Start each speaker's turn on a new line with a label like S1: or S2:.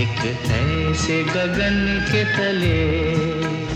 S1: एक ऐसे गगन के तले